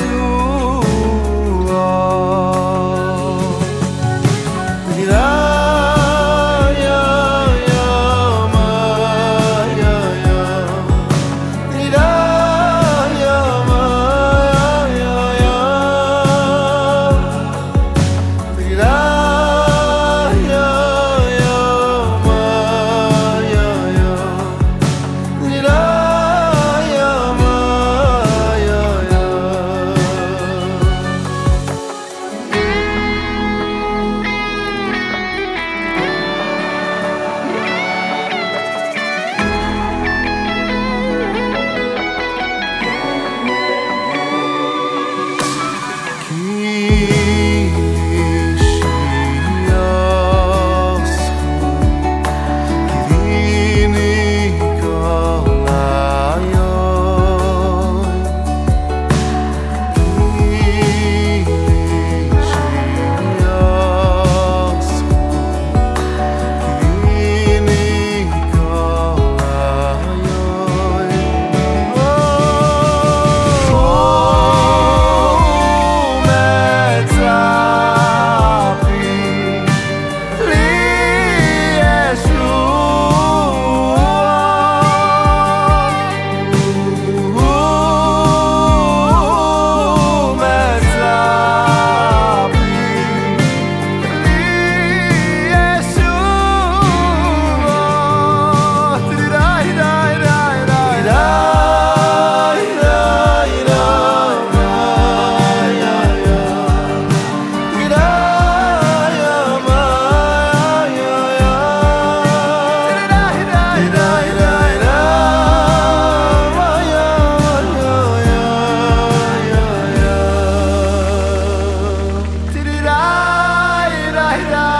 soon. 是啊